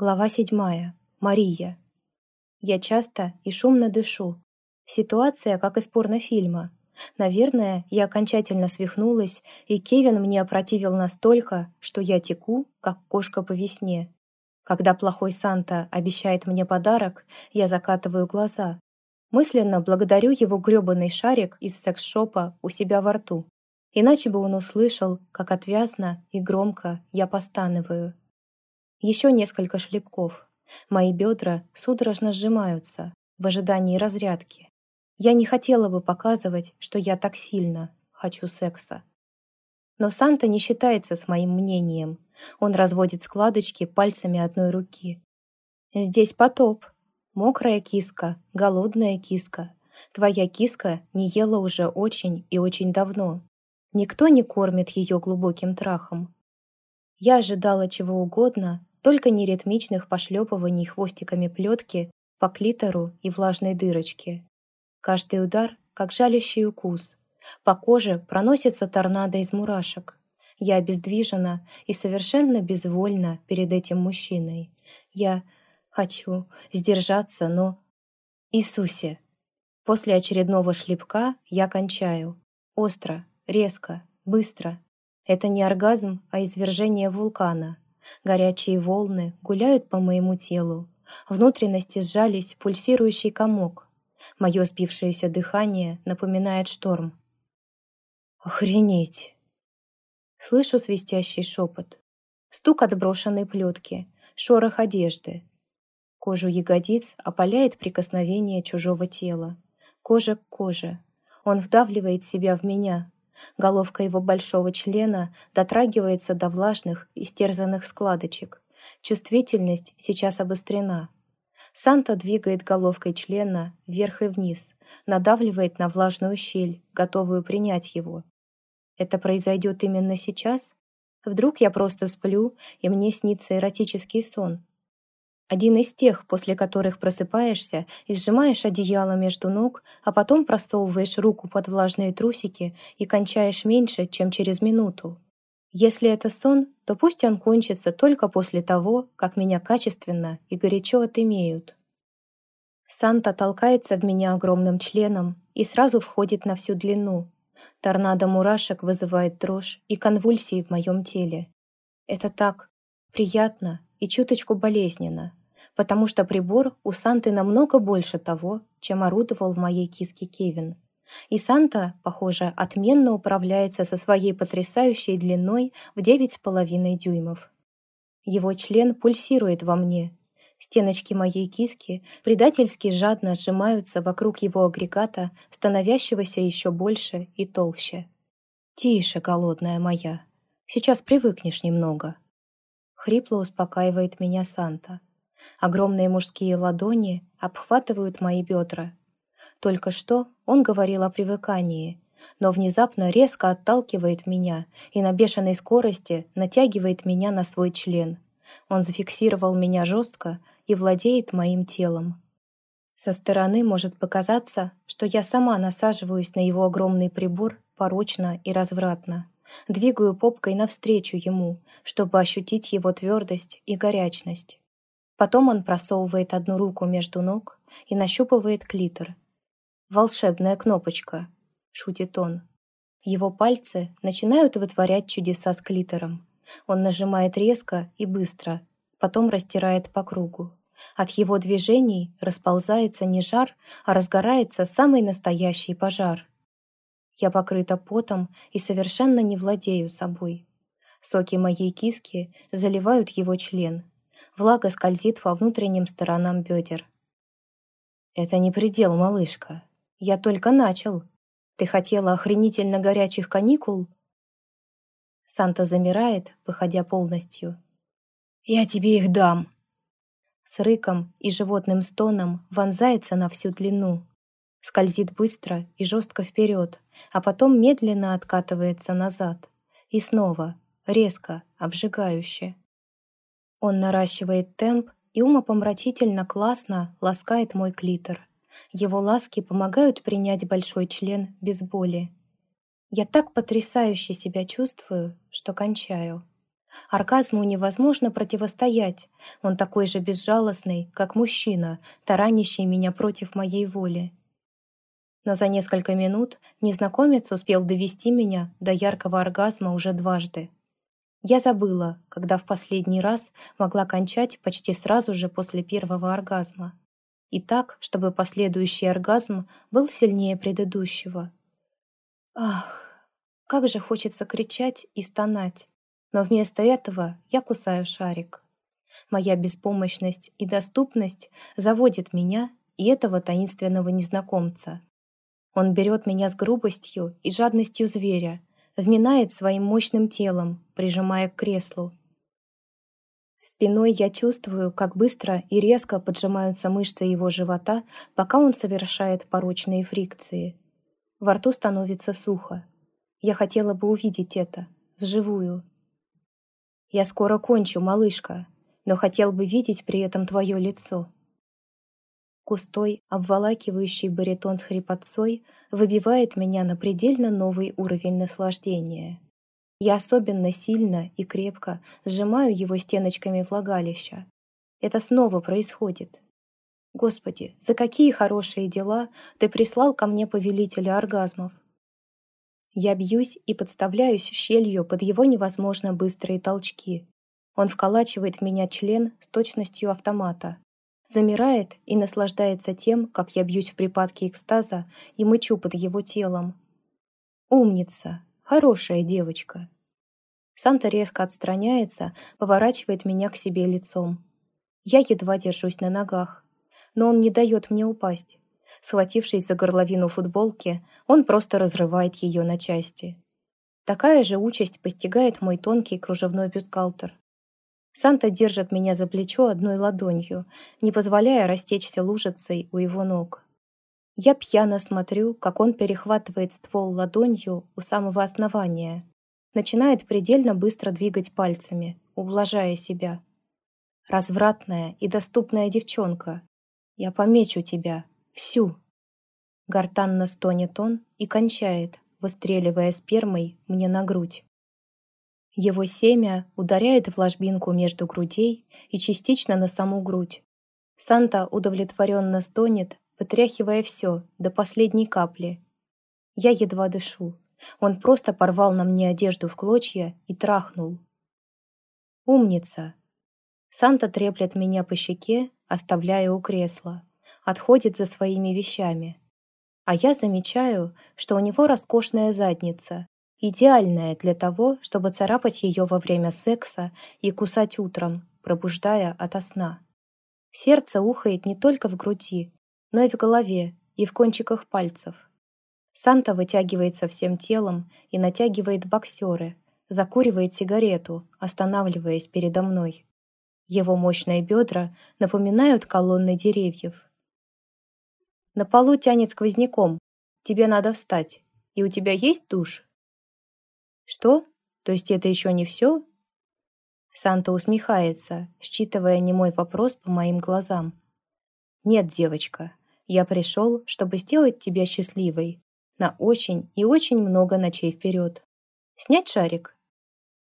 Глава седьмая. Мария. Я часто и шумно дышу. Ситуация, как из порнофильма. Наверное, я окончательно свихнулась, и Кевин мне опротивил настолько, что я теку, как кошка по весне. Когда плохой Санта обещает мне подарок, я закатываю глаза. Мысленно благодарю его грёбаный шарик из секс-шопа у себя во рту. Иначе бы он услышал, как отвязно и громко я постанываю. Еще несколько шлепков. Мои бедра судорожно сжимаются в ожидании разрядки. Я не хотела бы показывать, что я так сильно хочу секса. Но Санта не считается с моим мнением. Он разводит складочки пальцами одной руки. «Здесь потоп. Мокрая киска, голодная киска. Твоя киска не ела уже очень и очень давно. Никто не кормит ее глубоким трахом. Я ожидала чего угодно, только не ритмичных пошлепываний хвостиками плетки по клитору и влажной дырочке. Каждый удар, как жалящий укус. По коже проносится торнадо из мурашек. Я обездвижена и совершенно безвольна перед этим мужчиной. Я хочу сдержаться, но... Иисусе! После очередного шлепка я кончаю. Остро, резко, быстро. Это не оргазм, а извержение вулкана — Горячие волны гуляют по моему телу. Внутренности сжались в пульсирующий комок. Мое сбившееся дыхание напоминает шторм. «Охренеть!» Слышу свистящий шепот. Стук отброшенной плетки, шорох одежды. Кожу ягодиц опаляет прикосновение чужого тела. Кожа к коже. Он вдавливает себя в меня, Головка его большого члена дотрагивается до влажных, истерзанных складочек. Чувствительность сейчас обострена. Санта двигает головкой члена вверх и вниз, надавливает на влажную щель, готовую принять его. Это произойдет именно сейчас? Вдруг я просто сплю, и мне снится эротический сон, один из тех, после которых просыпаешься и сжимаешь одеяло между ног, а потом просовываешь руку под влажные трусики и кончаешь меньше, чем через минуту. Если это сон, то пусть он кончится только после того, как меня качественно и горячо отымеют. Санта толкается в меня огромным членом и сразу входит на всю длину. Торнадо мурашек вызывает дрожь и конвульсии в моем теле. Это так приятно и чуточку болезненно потому что прибор у Санты намного больше того, чем орудовал в моей киске Кевин. И Санта, похоже, отменно управляется со своей потрясающей длиной в девять с половиной дюймов. Его член пульсирует во мне. Стеночки моей киски предательски жадно сжимаются вокруг его агрегата, становящегося еще больше и толще. «Тише, голодная моя. Сейчас привыкнешь немного». Хрипло успокаивает меня Санта. Огромные мужские ладони обхватывают мои бедра. Только что он говорил о привыкании, но внезапно резко отталкивает меня и на бешеной скорости натягивает меня на свой член. Он зафиксировал меня жестко и владеет моим телом. Со стороны может показаться, что я сама насаживаюсь на его огромный прибор порочно и развратно. Двигаю попкой навстречу ему, чтобы ощутить его твердость и горячность. Потом он просовывает одну руку между ног и нащупывает клитор. «Волшебная кнопочка», — шутит он. Его пальцы начинают вытворять чудеса с клитором. Он нажимает резко и быстро, потом растирает по кругу. От его движений расползается не жар, а разгорается самый настоящий пожар. Я покрыта потом и совершенно не владею собой. Соки моей киски заливают его член, Влага скользит по внутренним сторонам бедер. «Это не предел, малышка. Я только начал. Ты хотела охренительно горячих каникул?» Санта замирает, выходя полностью. «Я тебе их дам!» С рыком и животным стоном вонзается на всю длину. Скользит быстро и жестко вперед, а потом медленно откатывается назад. И снова, резко, обжигающе. Он наращивает темп и умопомрачительно классно ласкает мой клитор. Его ласки помогают принять большой член без боли. Я так потрясающе себя чувствую, что кончаю. Оргазму невозможно противостоять. Он такой же безжалостный, как мужчина, таранящий меня против моей воли. Но за несколько минут незнакомец успел довести меня до яркого оргазма уже дважды. Я забыла, когда в последний раз могла кончать почти сразу же после первого оргазма. И так, чтобы последующий оргазм был сильнее предыдущего. Ах, как же хочется кричать и стонать. Но вместо этого я кусаю шарик. Моя беспомощность и доступность заводит меня и этого таинственного незнакомца. Он берет меня с грубостью и жадностью зверя, вминает своим мощным телом, прижимая к креслу. Спиной я чувствую, как быстро и резко поджимаются мышцы его живота, пока он совершает порочные фрикции. Во рту становится сухо. Я хотела бы увидеть это, вживую. Я скоро кончу, малышка, но хотел бы видеть при этом твое лицо. Густой, обволакивающий баритон с хрипотцой выбивает меня на предельно новый уровень наслаждения. Я особенно сильно и крепко сжимаю его стеночками влагалища. Это снова происходит. Господи, за какие хорошие дела ты прислал ко мне повелителя оргазмов? Я бьюсь и подставляюсь щелью под его невозможно быстрые толчки. Он вколачивает в меня член с точностью автомата замирает и наслаждается тем, как я бьюсь в припадке экстаза и мычу под его телом. «Умница! Хорошая девочка!» Санта резко отстраняется, поворачивает меня к себе лицом. Я едва держусь на ногах, но он не дает мне упасть. Схватившись за горловину футболки, он просто разрывает ее на части. Такая же участь постигает мой тонкий кружевной бюстгальтер. Санта держит меня за плечо одной ладонью, не позволяя растечься лужицей у его ног. Я пьяно смотрю, как он перехватывает ствол ладонью у самого основания, начинает предельно быстро двигать пальцами, ублажая себя. Развратная и доступная девчонка. Я помечу тебя. Всю. Гортанно стонет он и кончает, выстреливая спермой мне на грудь. Его семя ударяет в ложбинку между грудей и частично на саму грудь. Санта удовлетворенно стонет, вытряхивая все до последней капли. Я едва дышу. Он просто порвал на мне одежду в клочья и трахнул. «Умница!» Санта треплет меня по щеке, оставляя у кресла. Отходит за своими вещами. А я замечаю, что у него роскошная задница, идеальная для того, чтобы царапать ее во время секса и кусать утром, пробуждая ото сна. Сердце ухает не только в груди, но и в голове, и в кончиках пальцев. Санта вытягивается всем телом и натягивает боксеры, закуривает сигарету, останавливаясь передо мной. Его мощные бедра напоминают колонны деревьев. На полу тянет сквозняком. Тебе надо встать. И у тебя есть душ? «Что? То есть это еще не все?» Санта усмехается, считывая немой вопрос по моим глазам. «Нет, девочка, я пришел, чтобы сделать тебя счастливой на очень и очень много ночей вперед. Снять шарик?»